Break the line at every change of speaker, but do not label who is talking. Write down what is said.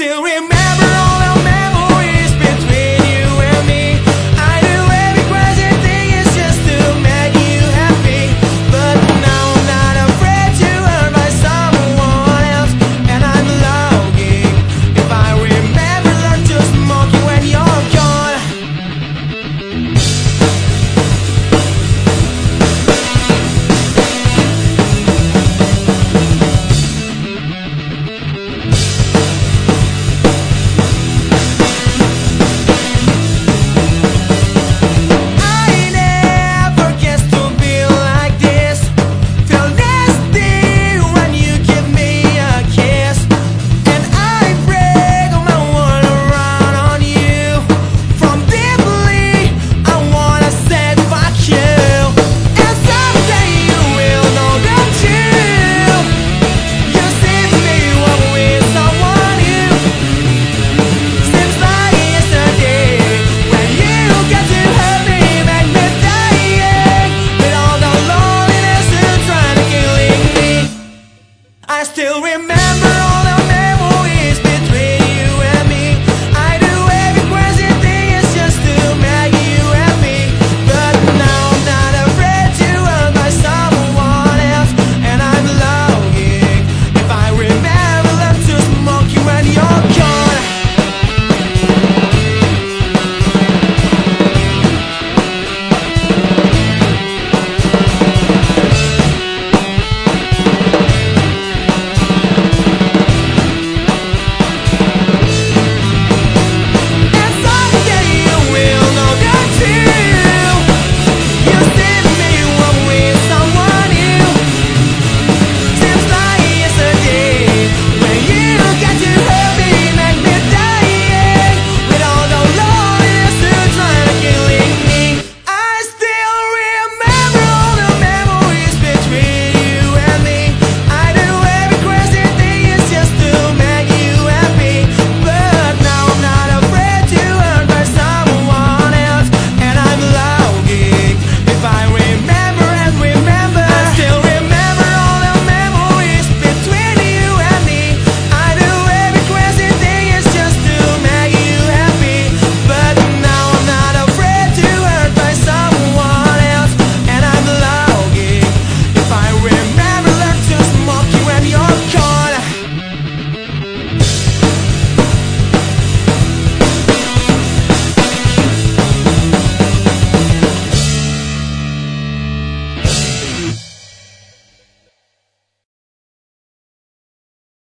still remember. still remember